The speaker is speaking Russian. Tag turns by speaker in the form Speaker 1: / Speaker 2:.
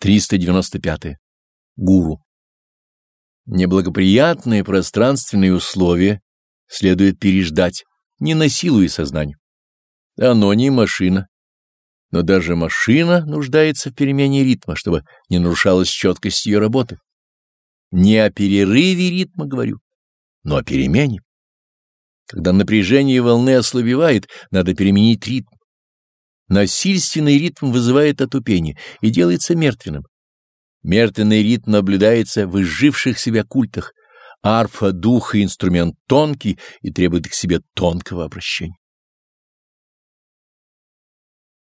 Speaker 1: 395. Гуру. Неблагоприятные пространственные условия следует переждать, не насилуя сознание. Оно не машина, но даже машина нуждается в перемене ритма, чтобы не нарушалась четкость ее работы. Не о перерыве ритма говорю, но о перемене. Когда напряжение волны ослабевает, надо переменить ритм. Насильственный ритм вызывает отупение и делается мертвенным. Мертвенный ритм наблюдается в изживших себя культах. Арфа — дух и инструмент тонкий и требует к себе тонкого обращения.